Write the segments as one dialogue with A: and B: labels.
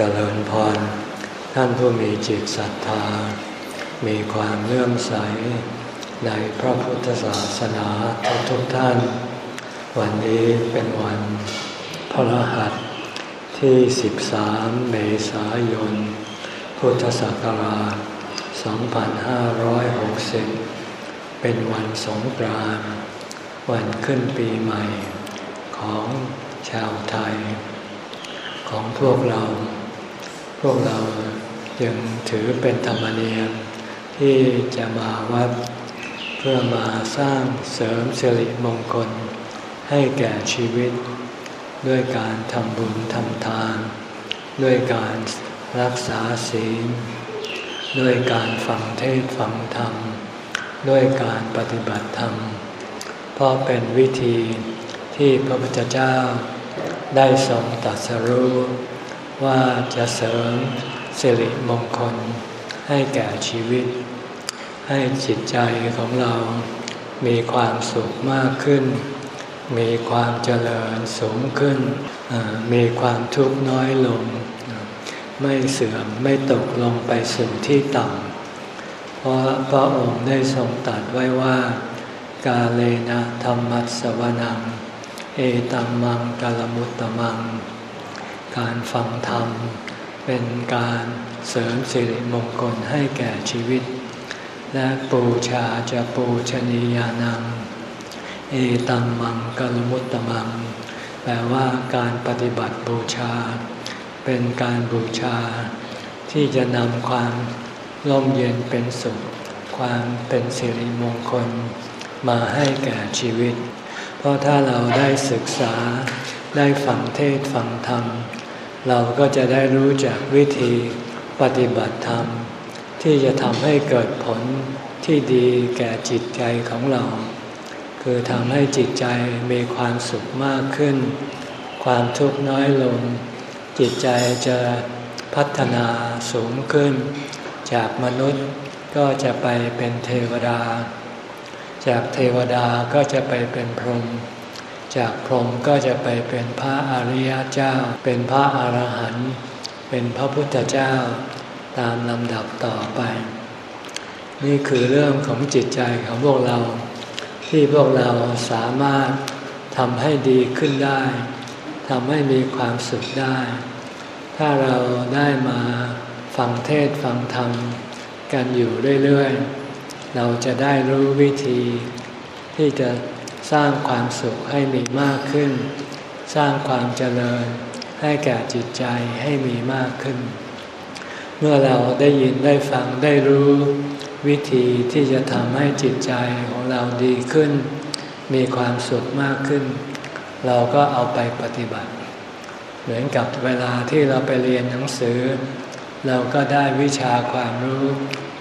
A: เจริญพร ท่านผู้มีจิตศรัทธา มีความเลื่อมใสในพระพุทธศาสนาทุกทุกท่าน วันนี้เป็นวันพระรหัสที่ 13 เมษายน พุทธศักราช 2560 เป็นวันสงกรานต์วันขึ้นปีใหม่ของชาวไทย ของพวกเรา พวกเราจึงถือเป็นธรรมเนียมที่จะมาวัด เพื่อมาสร้างเสริมสิริมงคล ให้แก่ชีวิต ด้วยการทำบุญทำทาน ด้วยการรักษาศีล ด้วยการฟังเทศฟังธรรม ด้วยการปฏิบัติธรรม เพราะเป็นวิธีที่พระพุทธเจ้าได้ทรงตรัสรู้ ว่าจะเสริมสิริมงคลให้แก่ชีวิต ให้จิตใจของเรา มีความสุขมากขึ้น มีความเจริญสูงขึ้น มีความทุกข์น้อยลง ไม่เสื่อมไม่ตกลงไปสู่ที่ต่ำเพราะพระองค์ได้ทรงตรัสไว้ว่า กาเลนะธรรมัสวนัง เอตัมมังกาลมุตตมัง การฟังธรรม เป็นการเสริมสิริมงคลให้แก่ชีวิต และปูชาจะปูชนียานัง เอตัมมังกลมุตตมัง แปลว่าการปฏิบัติบูชา เป็นการบูชา ที่จะนำความร่มเย็นเป็นสุข ความเป็นสิริมงคล มาให้แก่ชีวิต เพราะถ้าเราได้ศึกษา ได้ฟังเทศฟังธรรม เราก็จะได้รู้จักวิธีปฏิบัติธรรม ที่จะทำให้เกิดผลที่ดีแก่จิตใจของเรา คือทำให้จิตใจมีความสุขมากขึ้น ความทุกข์น้อยลง จิตใจจะพัฒนาสูงขึ้น จากมนุษย์ก็จะไปเป็นเทวดา จากเทวดาก็จะไปเป็นพรหม จากพรหมก็จะไปเป็นพระอริยเจ้า เป็นพระอรหันต์เป็นพระพุทธเจ้าตามลำดับต่อไป นี่คือเรื่องของจิตใจของพวกเรา ที่พวกเราสามารถทำให้ดีขึ้นได้ทำให้มีความสุขได้ ถ้าเราได้มาฟังเทศฟังธรรมกันอยู่เรื่อยๆ เราจะได้รู้วิธีที่จะ สร้างความสุขให้มีมากขึ้น สร้างความเจริญให้แก่จิตใจให้มีมากขึ้น เมื่อเราได้ยินได้ฟังได้รู้วิธีที่จะทำให้จิตใจของเราดีขึ้น มีความสุขมากขึ้น เราก็เอาไปปฏิบัติ เหมือนกับเวลาที่เราไปเรียนหนังสือ เราก็ได้วิชาความรู้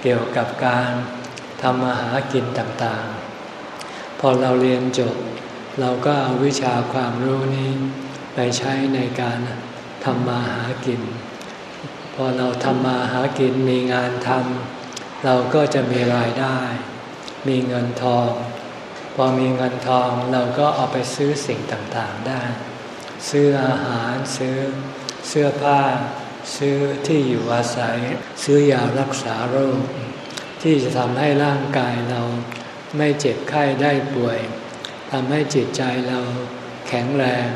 A: เกี่ยวกับการทำมาหากินต่างๆ พอเราเรียนจบ เราก็เอาวิชาความรู้นี้ ไปใช้ในการทำมาหากิน พอเราทำมาหากินมีงานทำเราก็จะมีรายได้ มีเงินทอง พอมีเงินทองเราก็เอาไปซื้อสิ่งต่างๆได้ ซื้ออาหารซื้อเสื้อผ้า ซื้อที่อยู่อาศัย ซื้อยารักษาโรค ที่จะทำให้ร่างกายเรา ไม่เจ็บไข้ได้ป่วยทำให้จิตใจเราแข็งแรง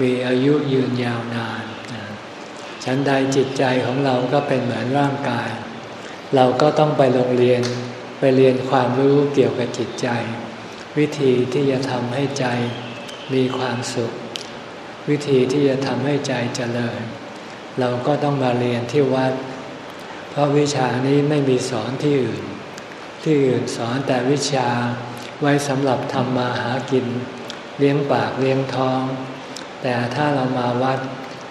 A: มีอายุยืนยาวนานฉันใดจิตใจของเราก็เป็นเหมือนร่างกาย เราก็ต้องไปโรงเรียนไปเรียนความรู้เกี่ยวกับจิตใจ วิธีที่จะทำให้ใจมีความสุข วิธีที่จะทำให้ใจเจริญ เราก็ต้องมาเรียนที่วัด เพราะวิชานี้ไม่มีสอนที่อื่น ที่อื่นสอนแต่วิชาไว้สำหรับทำมาหากิน เลี้ยงปากเลี้ยงท้อง แต่ถ้าเรามาวัด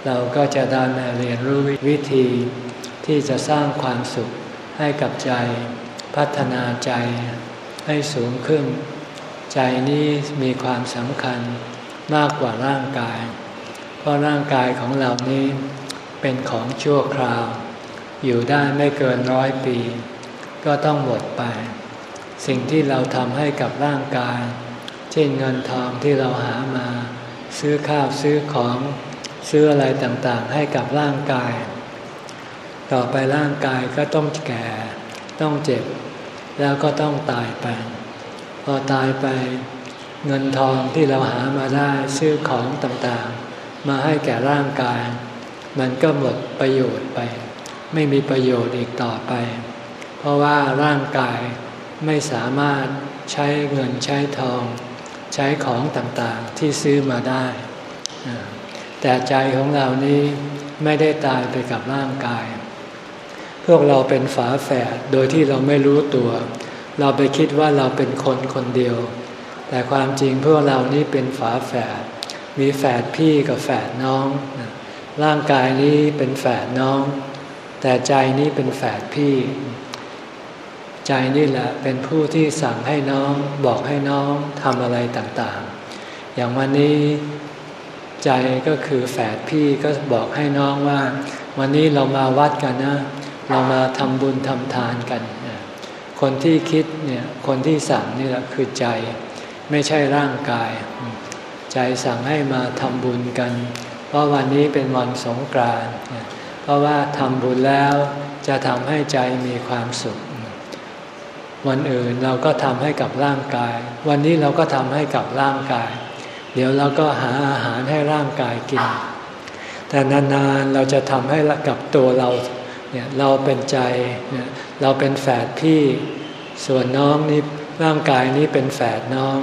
A: เราก็จะได้มาเรียนรู้วิธี ที่จะสร้างความสุขให้กับใจ พัฒนาใจให้สูงขึ้น ใจนี้มีความสำคัญมากกว่าร่างกาย เพราะร่างกายของเรานี้เป็นของชั่วคราว อยู่ได้ไม่เกินร้อยปี ก็ต้องหมดไป สิ่งที่เราทำให้กับร่างกาย เช่นเงินทองที่เราหามา ซื้อข้าวซื้อของซื้ออะไรต่างๆ ให้กับร่างกาย ต่อไปร่างกายก็ต้องแก่ ต้องเจ็บ แล้วก็ต้องตายไป พอตายไป เงินทองที่เราหามาได้ซื้อของต่างๆ มาให้แก่ร่างกาย มันก็หมดประโยชน์ไป ไม่มีประโยชน์อีกต่อไป เพราะว่าร่างกายไม่สามารถใช้เงินใช้ทอง ใช้ของต่างๆที่ซื้อมาได้ แต่ใจของเรานี้ไม่ได้ตายไปกับร่างกาย พวกเราเป็นฝาแฝดโดยที่เราไม่รู้ตัว เราไปคิดว่าเราเป็นคนคนเดียว แต่ความจริงพวกเรานี้เป็นฝาแฝดมีแฝดพี่กับแฝดน้อง ร่างกายนี้เป็นแฝดน้อง แต่ใจนี้เป็นแฝดพี่ ใจนี่แหละเป็นผู้ที่สั่งให้น้องบอกให้น้องทำอะไรต่างๆ อย่างวันนี้ใจก็คือแฝดพี่ก็บอกให้น้องว่า วันนี้เรามาวัดกันนะ เรามาทำบุญทำทานกัน คนที่คิดเนี่ยคนที่สั่งนี่แหละคือใจไม่ใช่ร่างกาย ใจสั่งให้มาทำบุญกัน เพราะวันนี้เป็นวันสงกรานต์เพราะว่าทำบุญแล้วจะทำให้ใจมีความสุข วันอื่นเราก็ทำให้กับร่างกาย วันนี้เราก็ทำให้กับร่างกาย เดี๋ยวเราก็หาอาหารให้ร่างกายกิน แต่นานๆเราจะทำให้กับตัวเราเนี่ยเราเป็นใจเนี่ยเราเป็นแฝดพี่ ส่วนน้องนี่ร่างกายนี้เป็นแฝดน้อง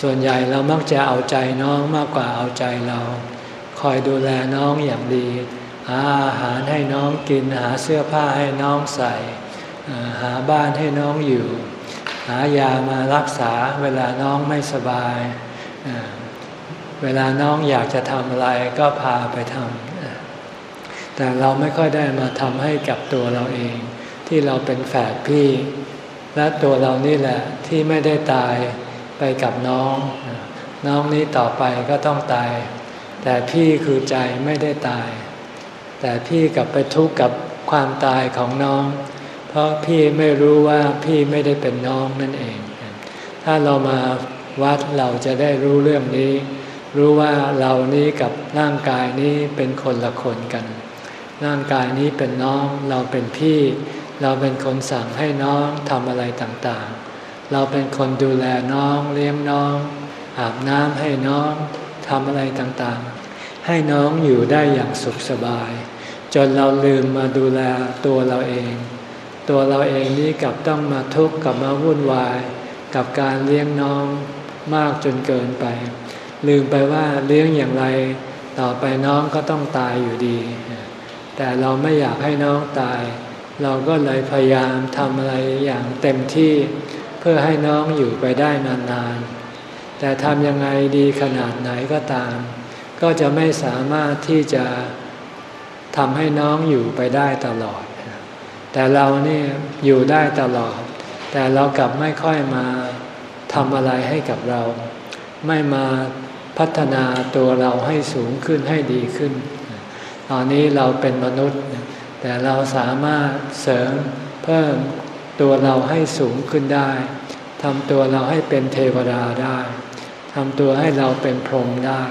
A: ส่วนใหญ่เรามักจะเอาใจน้องมากกว่าเอาใจเรา คอยดูแลน้องอย่างดี หาอาหารให้น้องกินหาเสื้อผ้าให้น้องใส่ หาบ้านให้น้องอยู่ หายามารักษาเวลาน้องไม่สบาย เวลาน้องอยากจะทำอะไรก็พาไปทำแต่เราไม่ค่อยได้มาทำให้กับตัวเราเอง ที่เราเป็นแฝดพี่ และตัวเรานี่แหละที่ไม่ได้ตายไปกับน้อง น้องนี้ต่อไปก็ต้องตาย แต่พี่คือใจไม่ได้ตาย แต่พี่กลับไปทุกข์กับความตายของน้อง เพราะพี่ไม่รู้ว่าพี่ไม่ได้เป็นน้องนั่นเอง ถ้าเรามาวัดเราจะได้รู้เรื่องนี้ รู้ว่าเรานี้กับร่างกายนี้เป็นคนละคนกัน ร่างกายนี้เป็นน้อง เราเป็นพี่ เราเป็นคนสั่งให้น้องทำอะไรต่างๆ เราเป็นคนดูแลน้องเลี้ยงน้อง อาบน้ำให้น้องทำอะไรต่างๆ ให้น้องอยู่ได้อย่างสุขสบาย จนเราลืมมาดูแลตัวเราเอง ตัวเราเองนี้กลับต้องมาทุกข์กับมาวุ่นวาย กับการเลี้ยงน้องมากจนเกินไป ลืมไปว่าเลี้ยงอย่างไร ต่อไปน้องก็ต้องตายอยู่ดี แต่เราไม่อยากให้น้องตาย เราก็เลยพยายามทำอะไรอย่างเต็มที่เพื่อให้น้องอยู่ไปได้นานๆ แต่ทำยังไงดีขนาดไหนก็ตาม ก็จะไม่สามารถที่จะทำให้น้องอยู่ไปได้ตลอด แต่เราเนี่ยอยู่ได้ตลอด แต่เรากลับไม่ค่อยมาทำอะไรให้กับเรา ไม่มาพัฒนาตัวเราให้สูงขึ้นให้ดีขึ้น ตอนนี้เราเป็นมนุษย์ แต่เราสามารถเสริมเพิ่มตัวเราให้สูงขึ้นได้ทำตัวเราให้เป็นเทวดาได้ทำตัวให้เราเป็นพรหมได้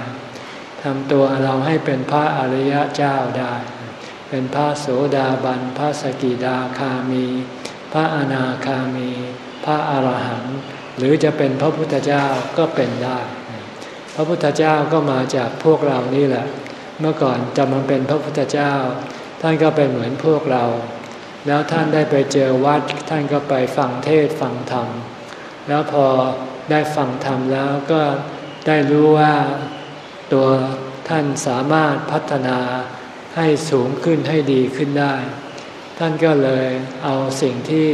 A: ทำตัวเราให้เป็นพระอริยะเจ้าได้ เป็นพระโสดาบัน พระสกิดาคามี พระอนาคามี พระอรหันต์หรือจะเป็นพระพุทธเจ้าก็เป็นได้ พระพุทธเจ้าก็มาจากพวกเรานี่แหละ เมื่อก่อนจะมาเป็นพระพุทธเจ้า ท่านก็เป็นเหมือนพวกเรา แล้วท่านได้ไปเจอวัด ท่านก็ไปฟังเทศฟังธรรม แล้วพอได้ฟังธรรมแล้วก็ได้รู้ว่าตัวท่านสามารถพัฒนา ให้สูงขึ้นให้ดีขึ้นได้ ท่านก็เลยเอาสิ่งที่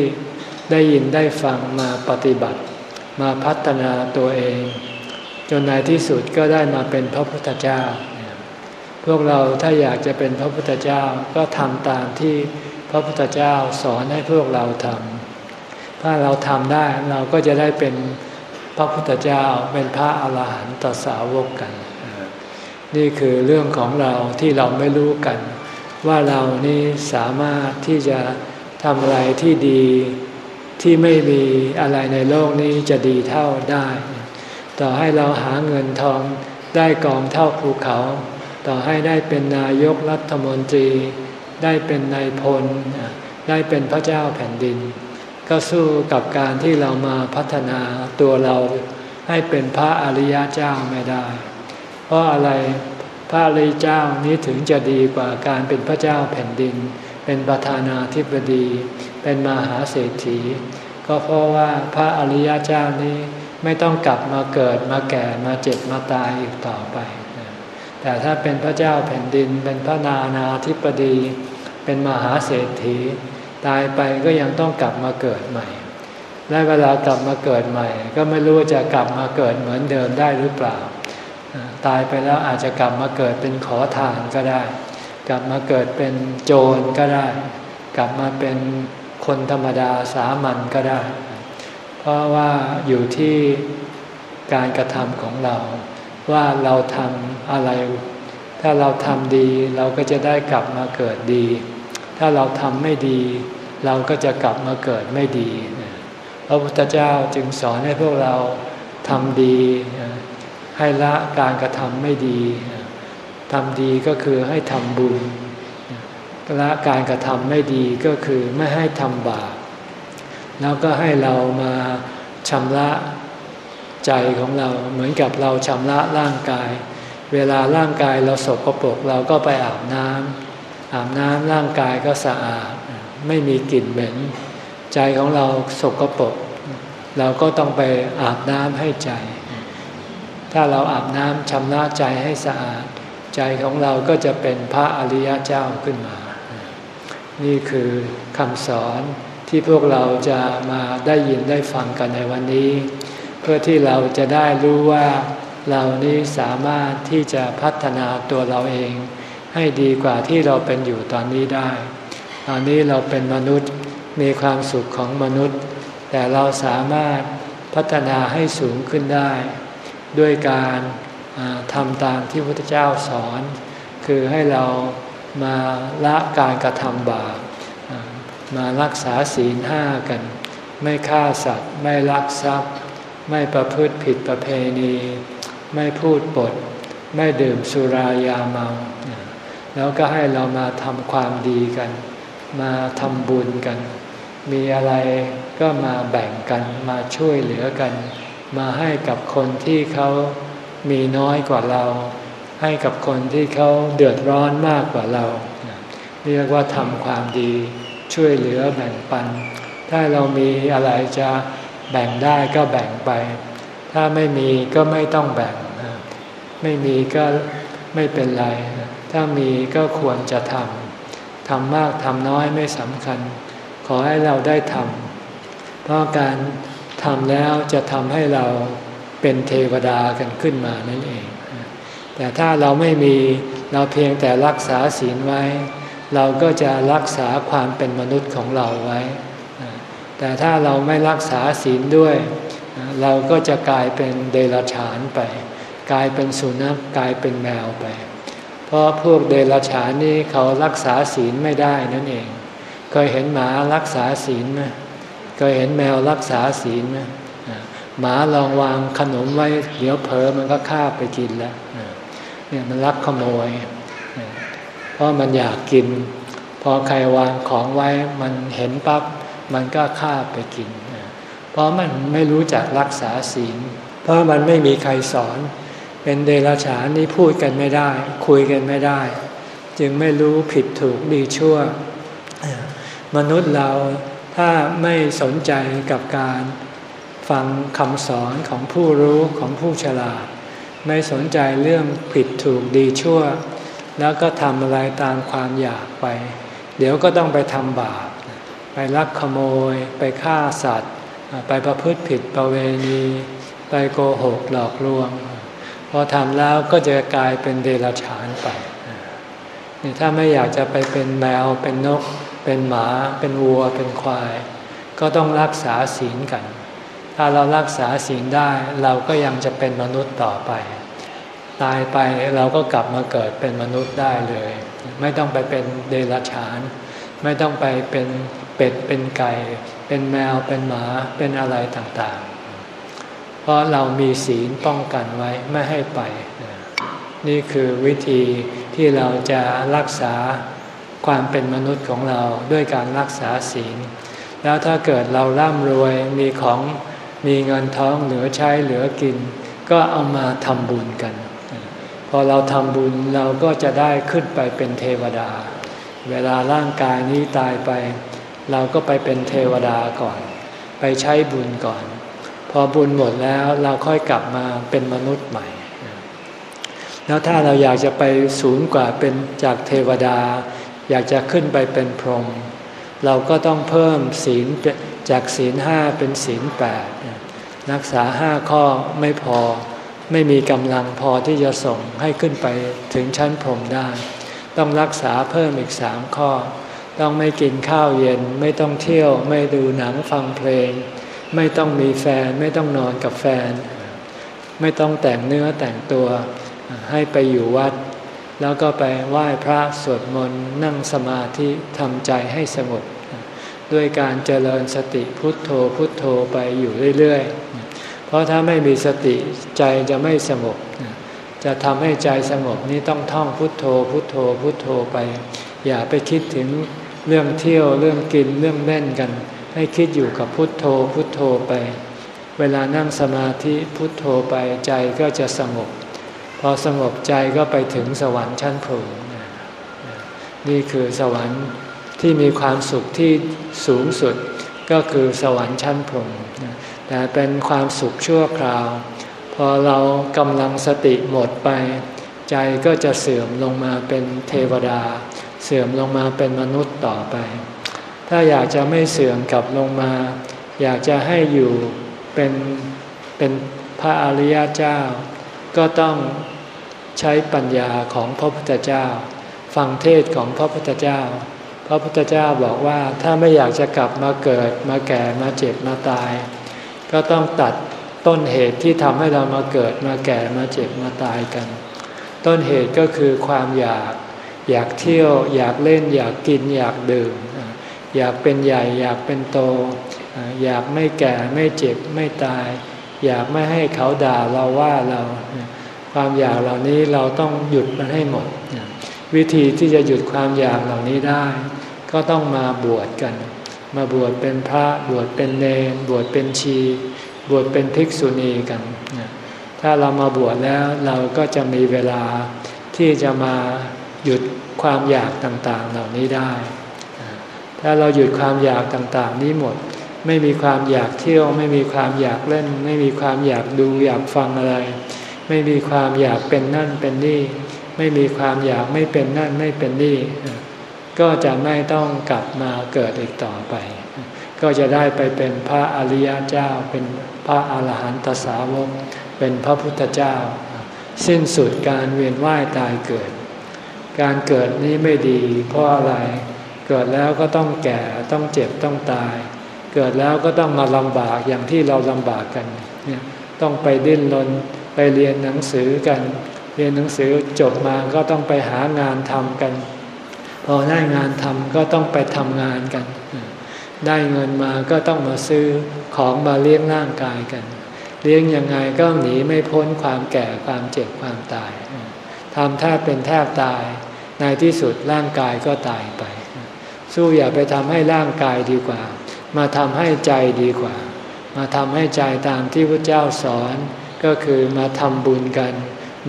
A: ได้ยินได้ฟังมาปฏิบัติ มาพัฒนาตัวเอง จนในที่สุดก็ได้มาเป็นพระพุทธเจ้า พวกเราถ้าอยากจะเป็นพระพุทธเจ้าก็ทำตามที่พระพุทธเจ้าสอนให้พวกเราทำถ้าเราทำได้เราก็จะได้เป็นพระพุทธเจ้าเป็นพระอาหารหันตสาวกกัน นี่คือเรื่องของเราที่เราไม่รู้กัน ว่าเรานี่สามารถที่จะทำอะไรที่ดีที่ไม่มีอะไรในโลกนี้จะดีเท่าได้ ต่อให้เราหาเงินทองได้กองเท่าภูเขา ต่อให้ได้เป็นนายกรัฐมนตรี ได้เป็นนายพล ได้เป็นพระเจ้าแผ่นดิน ก็สู้กับการที่เรามาพัฒนาตัวเราให้เป็นพระอริยเจ้าไม่ได้ เพราะอะไรพระอริยเจ้านี้ถึงจะดีกว่าการเป็นพระเจ้าแผ่นดิน เป็นประธานาธิบดี เป็นมหาเศรษฐี ก็เพราะว่าพระอริยเจ้านี้ไม่ต้องกลับมาเกิดมาแก่มาเจ็บมาตายอีกต่อไป แต่ถ้าเป็นพระเจ้าแผ่นดิน เป็นพระนานาธิบดี เป็นมหาเศรษฐี ตายไปก็ยังต้องกลับมาเกิดใหม่และเวลากลับมาเกิดใหม่ ก็ไม่รู้จะกลับมาเกิดเหมือนเดิมได้หรือเปล่า ตายไปแล้วอาจจะกลับมาเกิดเป็นขอทานก็ได้ กลับมาเกิดเป็นโจรก็ได้ กลับมาเป็นคนธรรมดาสามัญก็ได้ เพราะว่าอยู่ที่การกระทำของเรา ว่าเราทำอะไร ถ้าเราทำดีเราก็จะได้กลับมาเกิดดี ถ้าเราทำไม่ดี เราก็จะกลับมาเกิดไม่ดี พระพุทธเจ้าจึงสอนให้พวกเราทำดี ให้ละการกระทำไม่ดีทำดีก็คือให้ทำบุญละการกระทำไม่ดีก็คือไม่ให้ทำบาปแล้วก็ให้เรามาชำระใจของเราเหมือนกับเราชำระร่างกาย เวลาร่างกายเราสกปรกเราก็ไปอาบน้ำอาบน้ำร่างกายก็สะอาด ไม่มีกลิ่นเหม็นใจของเราสกปรกเราก็ต้องไปอาบน้ำให้ใจ ถ้าเราอาบน้ำชำระใจให้สะอาด ใจของเราก็จะเป็นพระอริยเจ้าขึ้นมา นี่คือคำสอนที่พวกเราจะมาได้ยินได้ฟังกันในวันนี้ เพื่อที่เราจะได้รู้ว่าเรานี้สามารถที่จะพัฒนาตัวเราเอง ให้ดีกว่าที่เราเป็นอยู่ตอนนี้ได้ ตอนนี้เราเป็นมนุษย์มีความสุขของมนุษย์ แต่เราสามารถพัฒนาให้สูงขึ้นได้ ด้วยการทำตามที่พระพุทธเจ้าสอน คือให้เรามาละการกระทำบาปมารักษาศีลห้ากัน ไม่ฆ่าสัตว์ ไม่ลักทรัพย์ ไม่ประพฤติผิดประเพณี ไม่พูดปด ไม่ดื่มสุรายาเมา แล้วก็ให้เรามาทำความดีกัน มาทำบุญกัน มีอะไรก็มาแบ่งกันมาช่วยเหลือกัน มาให้กับคนที่เขามีน้อยกว่าเรา ให้กับคนที่เขาเดือดร้อนมากกว่าเรา เรียกว่าทำความดีช่วยเหลือแบ่งปัน ถ้าเรามีอะไรจะแบ่งได้ก็แบ่งไป ถ้าไม่มีก็ไม่ต้องแบ่ง ไม่มีก็ไม่เป็นไร ถ้ามีก็ควรจะทำทำมากทำน้อยไม่สำคัญ ขอให้เราได้ทำเพราะการ ทำแล้วจะทำให้เราเป็นเทวดากันขึ้นมานั่นเอง แต่ถ้าเราไม่มีเราเพียงแต่รักษาศีลไว้ เราก็จะรักษาความเป็นมนุษย์ของเราไว้ แต่ถ้าเราไม่รักษาศีลด้วย เราก็จะกลายเป็นเดรัจฉานไป กลายเป็นสุนัขกลายเป็นแมวไป เพราะพวกเดรัจฉานนี่เขารักษาศีลไม่ได้นั่นเอง เคยเห็นหมารักษาศีลไหม เคยเห็นแมวรักษาศีลไหมหมาลองวางขนมไว้เดี๋ยวเผลอมันก็ฆ่าไปกินแล้วเนี่ยมันรักขโมย เพราะมันอยากกิน พอใครวางของไว้มันเห็นปั๊บมันก็ฆ่าไปกิน เพราะมันไม่รู้จักรักษาศีล เพราะมันไม่มีใครสอน เป็นเดรัจฉานนี่พูดกันไม่ได้ คุยกันไม่ได้ จึงไม่รู้ผิดถูกดีชั่ว มนุษย์เรา ถ้าไม่สนใจกับการฟังคำสอนของผู้รู้ของผู้ฉลาด ไม่สนใจเรื่องผิดถูกดีชั่ว แล้วก็ทำอะไรตามความอยากไป เดี๋ยวก็ต้องไปทำบาป ไปลักขโมย ไปฆ่าสัตว์ ไปประพฤติผิดประเวณี ไปโกหกหลอกลวง พอทำแล้วก็จะกลายเป็นเดรัจฉานไป ถ้าไม่อยากจะไปเป็นแมวเป็นนก เป็นหมาเป็นวัวเป็นควาย ก็ต้องรักษาศีลกัน ถ้าเรารักษาศีลได้เราก็ยังจะเป็นมนุษย์ต่อไป ตายไปเราก็กลับมาเกิดเป็นมนุษย์ได้เลย ไม่ต้องไปเป็นเดรัจฉาน ไม่ต้องไปเป็นเป็ดเป็นไก่ เป็นแมวเป็นหมาเป็นอะไรต่างๆ เพราะเรามีศีลป้องกันไว้ไม่ให้ไป นี่คือวิธีที่เราจะรักษา ความเป็นมนุษย์ของเราด้วยการรักษาศีล แล้วถ้าเกิดเราร่ำรวยมีของมีเงินท้องเหลือใช้เหลือกิน ก็เอามาทำบุญกัน พอเราทำบุญเราก็จะได้ขึ้นไปเป็นเทวดา เวลาร่างกายนี้ตายไป เราก็ไปเป็นเทวดาก่อน ไปใช้บุญก่อน พอบุญหมดแล้วเราค่อยกลับมาเป็นมนุษย์ใหม่แล้วถ้าเราอยากจะไปสูงกว่าเป็นจากเทวดา อยากจะขึ้นไปเป็นพรหมเราก็ต้องเพิ่มศีลจากศีลห้าเป็นศีลแปดรักษาห้าข้อไม่พอไม่มีกำลังพอที่จะส่งให้ขึ้นไปถึงชั้นพรหมได้ ต้องรักษาเพิ่มอีกสามข้อ ต้องไม่กินข้าวเย็น ไม่ต้องเที่ยว ไม่ดูหนังฟังเพลง ไม่ต้องมีแฟน ไม่ต้องนอนกับแฟน ไม่ต้องแต่งเนื้อแต่งตัว ให้ไปอยู่วัด แล้วก็ไปไหว้พระสวดมนต์นั่งสมาธิทำใจให้สงบด้วยการเจริญสติพุทโธพุทโธไปอยู่เรื่อยๆ เพราะถ้าไม่มีสติใจจะไม่สงบ จะทำให้ใจสงบนี้ต้องท่องพุทโธพุทโธพุทโธไป อย่าไปคิดถึงเรื่องเที่ยวเรื่องกินเรื่องเล่นกัน ให้คิดอยู่กับพุทโธพุทโธไป เวลานั่งสมาธิพุทโธไปใจก็จะสงบ อสงบใจก็ไปถึงสวรรค์ชั้นพรหมนี่คือสวรรค์ที่มีความสุขที่สูงสุดก็คือสวรรค์ชั้นพรหมแต่เป็นความสุขชั่วคราว พอเรากำลังสติหมดไป ใจก็จะเสื่อมลงมาเป็นเทวดา เสื่อมลงมาเป็นมนุษย์ต่อไป ถ้าอยากจะไม่เสื่อมกลับลงมา อยากจะให้อยู่เป็นเป็นพระอริยเจ้า ก็ต้องใช้ปัญญาของพระพุทธเจ้า ฟังเทศของพระพุทธเจ้า พระพุทธเจ้าบอกว่าถ้าไม่อยากจะกลับมาเกิดมาแก่มาเจ็บมาตาย ก็ต้องตัดต้นเหตุที่ทำให้เรามาเกิดมาแก่มาเจ็บมาตายกัน ต้นเหตุก็คือความอยากอยากเที่ยว อยากเล่นอยากกินอยากดื่ม อยากเป็นใหญ่ อยากเป็นโต อยากไม่แก่ไม่เจ็บไม่ตาย อยากไม่ให้เขาด่าเราว่าเรา ความอยากเหล่านี้เราต้องหยุดมันให้หมด วิธีที่จะหยุดความอยากเหล่านี้ได้ ก็ต้องมาบวชกัน มาบวชเป็นพระบวชเป็นเนรบวชเป็นชี บวชเป็นภิกษุณีกัน ถ้าเรามาบวชแล้วเราก็จะมีเวลาที่จะมาหยุดความอยากต่างๆเหล่านี้ได้ ถ้าเราหยุดความอยากต่างๆ นี้หมด ไม่มีความอยากเที่ยว ไม่มีความอยากเล่น ไม่มีความอยากดูอยากฟังอะไร ไม่มีความอยากเป็นนั่นเป็นนี่ ไม่มีความอยากไม่เป็นนั่นไม่เป็นนี่ ก็จะไม่ต้องกลับมาเกิดอีกต่อไป ก็จะได้ไปเป็นพระอริยเจ้า เป็นพระอาหารหันตสาวก เป็นพระพุทธเจ้า สิ้นสุดการเวียนว่ายตายเกิด การเกิดนี้ไม่ดี เพราะอะไร เกิดแล้วก็ต้องแก่ต้องเจ็บต้องตาย เกิดแล้วก็ต้องมาลำบากอย่างที่เราลำบากกันเนี่ยต้องไปดิ้นรนไปเรียนหนังสือกัน เรียนหนังสือจบมาก็ต้องไปหางานทำกัน พอได้งานทำก็ต้องไปทำงานกัน ได้เงินมาก็ต้องมาซื้อของมาเลี้ยงร่างกายกัน เลี้ยงยังไงก็หนีไม่พ้นความแก่ความเจ็บความตายทำแทบเป็นแทบตาย ในที่สุดร่างกายก็ตายไป สู้อย่าไปทำให้ร่างกายดีกว่า มาทำให้ใจดีกว่า มาทำให้ใจตามที่พระเจ้าสอนก็คือมาทำบุญกัน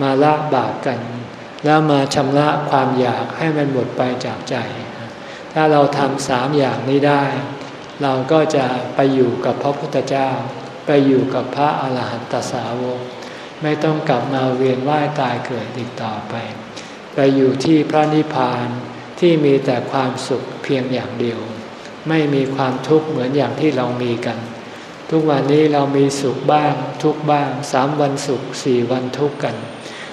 A: มาละบาปกัน แล้วมาชำระความอยากให้มันหมดไปจากใจ ถ้าเราทำสามอย่างนี้ได้ เราก็จะไปอยู่กับพระพุทธเจ้า ไปอยู่กับพระอาหารหันตสาวก ไม่ต้องกลับมาเวียนว่ายตายเกิดอีกต่อไป ไปอยู่ที่พระนิพพานที่มีแต่ความสุขเพียงอย่างเดียว ไม่มีความทุกข์เหมือนอย่างที่เรามีกัน ทุกวันนี้เรามีสุขบ้างทุกบ้างสามวันสุขสี่วันทุกข์กัน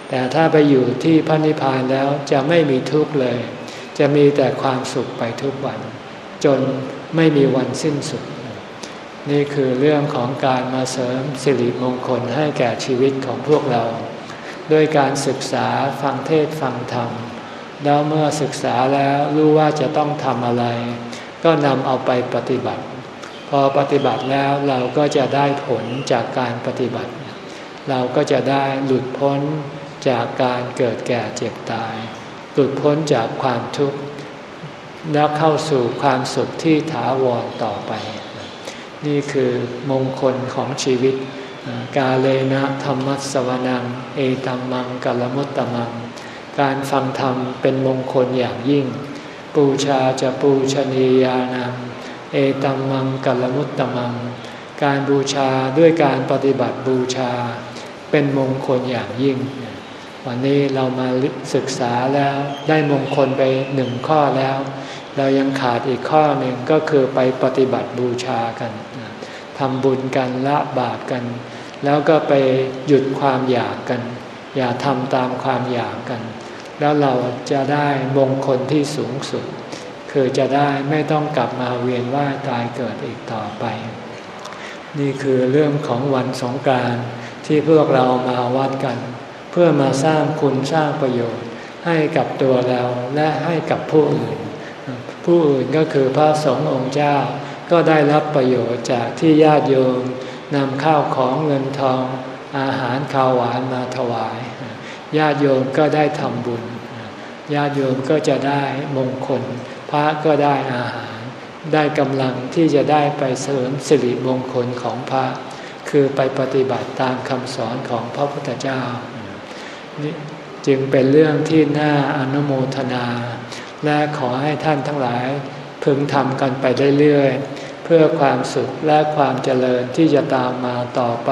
A: แต่ถ้าไปอยู่ที่พระนิพพานแล้วจะไม่มีทุกข์เลย จะมีแต่ความสุขไปทุกวัน จนไม่มีวันสิ้นสุด นี่คือเรื่องของการมาเสริมสิริมงคลให้แก่ชีวิตของพวกเราด้วยการศึกษาฟังเทศฟังธรรม แล้วเมื่อศึกษาแล้วรู้ว่าจะต้องทำอะไร ก็นำเอาไปปฏิบัติ พอปฏิบัติแล้วเราก็จะได้ผลจากการปฏิบัติ เราก็จะได้หลุดพ้นจากการเกิดแก่เจ็บตาย หลุดพ้นจากความทุกข์แล้วเข้าสู่ความสุขที่ถาวรต่อไป นี่คือมงคลของชีวิต กาเลนะธรรมัสวนัง เอตัมมังกัลมุตตมัง การฟังธรรมเป็นมงคลอย่างยิ่ง ปูชาจะปูชนียานังเอตัมมังกัลมุตตมัง การบูชาด้วยการปฏิบัติบูชา เป็นมงคลอย่างยิ่ง วันนี้เรามาศึกษาแล้วได้มงคลไปหนึ่งข้อแล้ว เรายังขาดอีกข้อหนึ่งก็คือไปปฏิบัติบูชากันทำบุญกันละบาปกัน แล้วก็ไปหยุดความอยากกัน อย่าทำตามความอยากกัน แล้วเราจะได้มงคลที่สูงสุด คือจะได้ไม่ต้องกลับมาเวียนว่ายตายเกิดอีกต่อไป นี่คือเรื่องของวันสงการที่พวกเรามาวัดกัน เพื่อมาสร้างคุณสร้างประโยชน์ ให้กับตัวเราและให้กับผู้อื่น ผู้อื่นก็คือพระสงฆ์องค์เจ้าก็ได้รับประโยชน์จากที่ญาติโยมนำข้าวของเงินทองอาหารข้าวหวานมาถวาย ญาติโยมก็ได้ทำบุญ ญาติโยมก็จะได้มงคล พระก็ได้อาหาร ได้กำลังที่จะได้ไปเสริมสิริมงคลของพระ คือไปปฏิบัติตามคำสอนของพระพุทธเจ้านี่จึงเป็นเรื่องที่น่าอนุโมทนา และขอให้ท่านทั้งหลายพึงทำกันไปเรื่อยๆเพื่อความสุขและความเจริญที่จะตามมาต่อไป